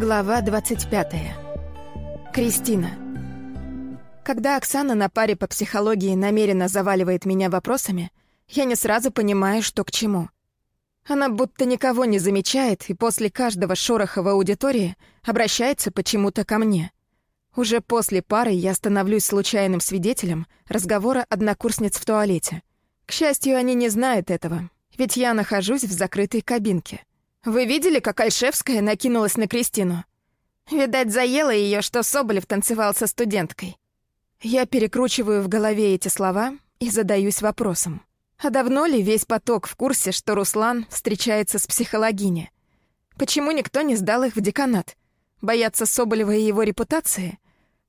Глава 25. Кристина. Когда Оксана на паре по психологии намеренно заваливает меня вопросами, я не сразу понимаю, что к чему. Она будто никого не замечает и после каждого шороха в аудитории обращается почему-то ко мне. Уже после пары я становлюсь случайным свидетелем разговора однокурсниц в туалете. К счастью, они не знают этого, ведь я нахожусь в закрытой кабинке. Вы видели, как Альшевская накинулась на Кристину? Видать, заело ее, что Соболев танцевал со студенткой. Я перекручиваю в голове эти слова и задаюсь вопросом. А давно ли весь поток в курсе, что Руслан встречается с психологиней? Почему никто не сдал их в деканат? Боятся Соболева и его репутации?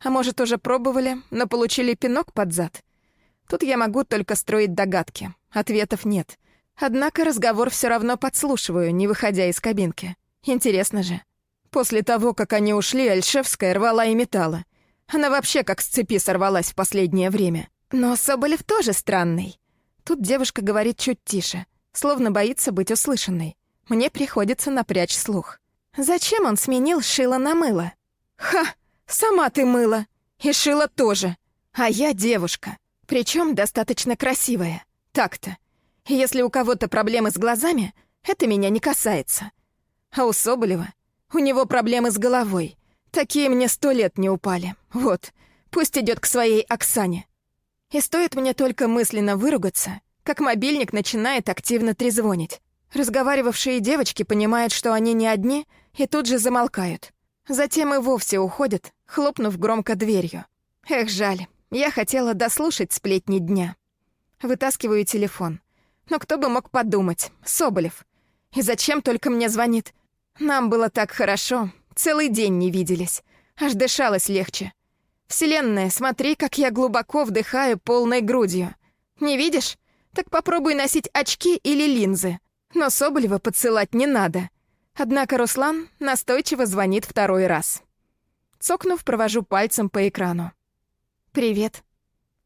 А может, уже пробовали, но получили пинок под зад? Тут я могу только строить догадки. Ответов нет. Однако разговор все равно подслушиваю, не выходя из кабинки. Интересно же. После того, как они ушли, Альшевская рвала и металла. Она вообще как с цепи сорвалась в последнее время. Но Соболев тоже странный. Тут девушка говорит чуть тише, словно боится быть услышанной. Мне приходится напрячь слух. Зачем он сменил шило на мыло? Ха! Сама ты мыло. И шило тоже. А я девушка. Причем достаточно красивая. Так-то. Если у кого-то проблемы с глазами, это меня не касается. А у Соболева, у него проблемы с головой. Такие мне сто лет не упали. Вот, пусть идет к своей Оксане. И стоит мне только мысленно выругаться, как мобильник начинает активно трезвонить. Разговаривавшие девочки понимают, что они не одни, и тут же замолкают. Затем и вовсе уходят, хлопнув громко дверью. Эх, жаль, я хотела дослушать сплетни дня. Вытаскиваю телефон. Но кто бы мог подумать? Соболев. И зачем только мне звонит? Нам было так хорошо. Целый день не виделись. Аж дышалось легче. Вселенная, смотри, как я глубоко вдыхаю полной грудью. Не видишь? Так попробуй носить очки или линзы. Но Соболева подсылать не надо. Однако Руслан настойчиво звонит второй раз. Цокнув, провожу пальцем по экрану. «Привет»,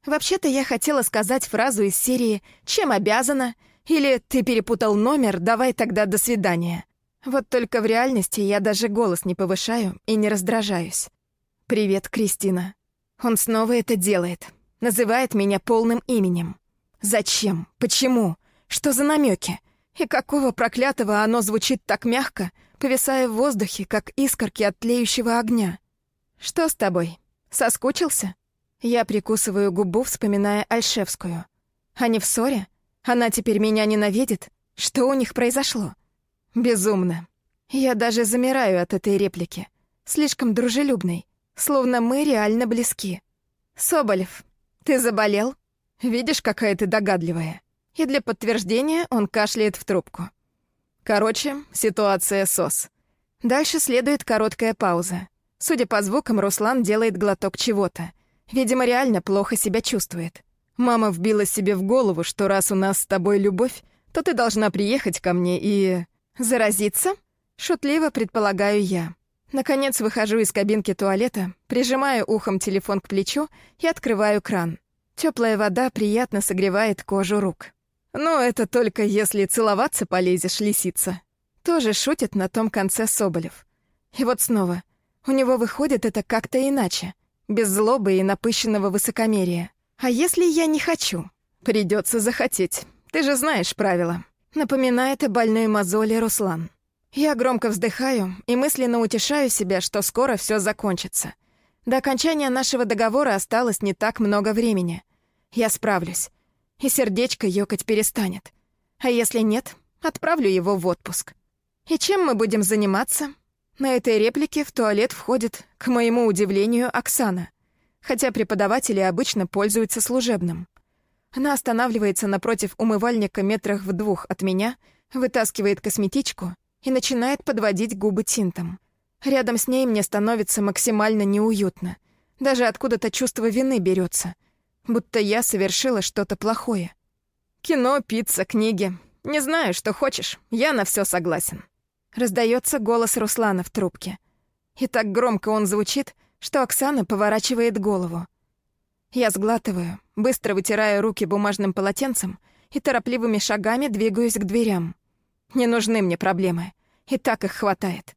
Вообще-то я хотела сказать фразу из серии «Чем обязана?» или «Ты перепутал номер, давай тогда до свидания». Вот только в реальности я даже голос не повышаю и не раздражаюсь. «Привет, Кристина». Он снова это делает. Называет меня полным именем. Зачем? Почему? Что за намеки? И какого проклятого оно звучит так мягко, повисая в воздухе, как искорки от тлеющего огня? Что с тобой? Соскучился? Я прикусываю губу, вспоминая Альшевскую. Они в ссоре? Она теперь меня ненавидит? Что у них произошло? Безумно. Я даже замираю от этой реплики. Слишком дружелюбной. Словно мы реально близки. «Соболев, ты заболел? Видишь, какая ты догадливая». И для подтверждения он кашляет в трубку. Короче, ситуация СОС. Дальше следует короткая пауза. Судя по звукам, Руслан делает глоток чего-то — Видимо, реально плохо себя чувствует. Мама вбила себе в голову, что раз у нас с тобой любовь, то ты должна приехать ко мне и... Заразиться? Шутливо предполагаю я. Наконец выхожу из кабинки туалета, прижимаю ухом телефон к плечу и открываю кран. Теплая вода приятно согревает кожу рук. «Ну, это только если целоваться полезешь, лисица». Тоже шутит на том конце Соболев. И вот снова. У него выходит это как-то иначе без злобы и напыщенного высокомерия. А если я не хочу? Придется захотеть. Ты же знаешь правила. Напоминает о больной мозоли Руслан. Я громко вздыхаю и мысленно утешаю себя, что скоро все закончится. До окончания нашего договора осталось не так много времени. Я справлюсь. И сердечко ёкать перестанет. А если нет, отправлю его в отпуск. И чем мы будем заниматься? На этой реплике в туалет входит, к моему удивлению, Оксана, хотя преподаватели обычно пользуются служебным. Она останавливается напротив умывальника метрах в двух от меня, вытаскивает косметичку и начинает подводить губы тинтом. Рядом с ней мне становится максимально неуютно. Даже откуда-то чувство вины берется, будто я совершила что-то плохое. Кино, пицца, книги. Не знаю, что хочешь, я на все согласен. Раздается голос Руслана в трубке. И так громко он звучит, что Оксана поворачивает голову. Я сглатываю, быстро вытираю руки бумажным полотенцем и торопливыми шагами двигаюсь к дверям. Не нужны мне проблемы. И так их хватает.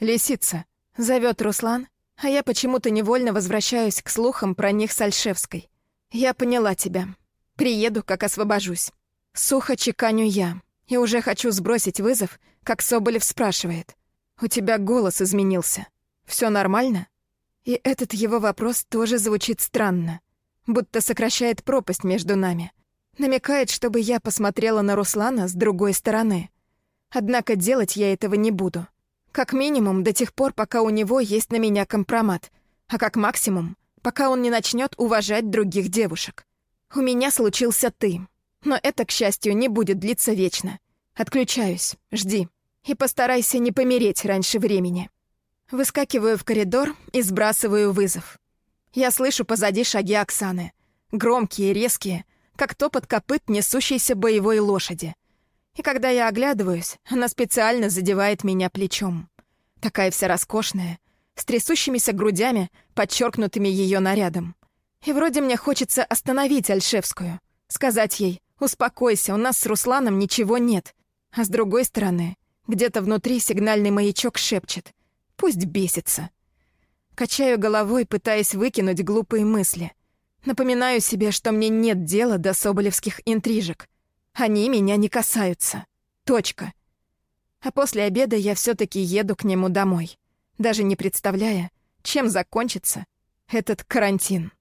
«Лисица, Зовет Руслан, а я почему-то невольно возвращаюсь к слухам про них с Альшевской. Я поняла тебя. Приеду, как освобожусь. Сухо чеканю я. И уже хочу сбросить вызов, как Соболев спрашивает. «У тебя голос изменился. Все нормально?» И этот его вопрос тоже звучит странно. Будто сокращает пропасть между нами. Намекает, чтобы я посмотрела на Руслана с другой стороны. Однако делать я этого не буду. Как минимум до тех пор, пока у него есть на меня компромат. А как максимум, пока он не начнет уважать других девушек. У меня случился ты. Но это, к счастью, не будет длиться вечно. Отключаюсь, жди. И постарайся не помереть раньше времени. Выскакиваю в коридор и сбрасываю вызов. Я слышу позади шаги Оксаны. Громкие, резкие, как топот копыт несущейся боевой лошади. И когда я оглядываюсь, она специально задевает меня плечом. Такая вся роскошная, с трясущимися грудями, подчеркнутыми ее нарядом. И вроде мне хочется остановить Альшевскую, сказать ей «Успокойся, у нас с Русланом ничего нет». А с другой стороны, где-то внутри сигнальный маячок шепчет «Пусть бесится». Качаю головой, пытаясь выкинуть глупые мысли. Напоминаю себе, что мне нет дела до соболевских интрижек. Они меня не касаются. Точка. А после обеда я все таки еду к нему домой, даже не представляя, чем закончится этот карантин.